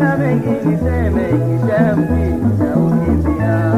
hata mengi niseme kisha mkimbia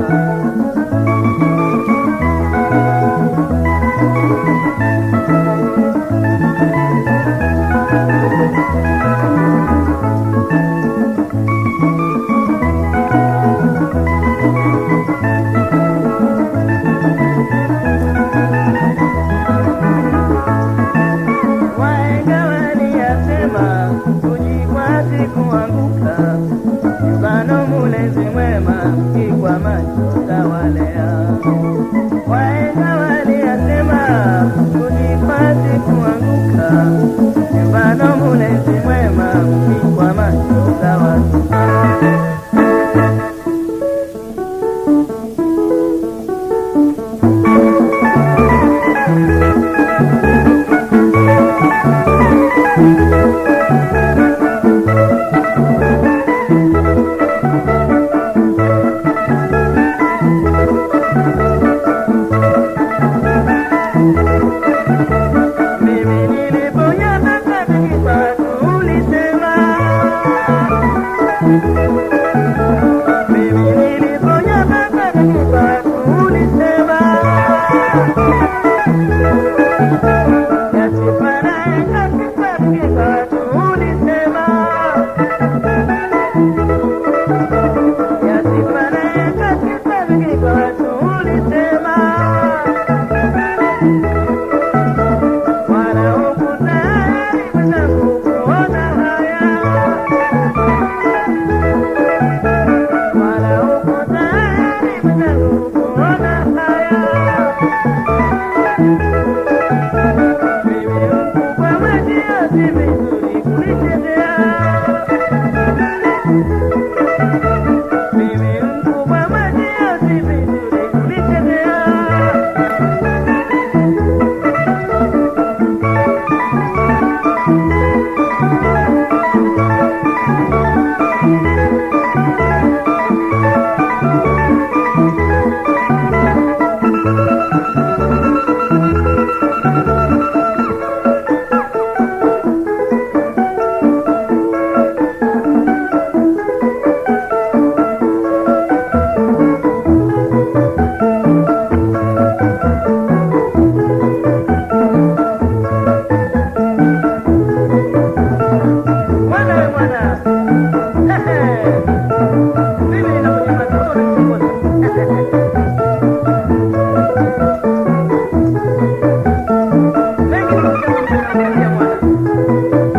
Música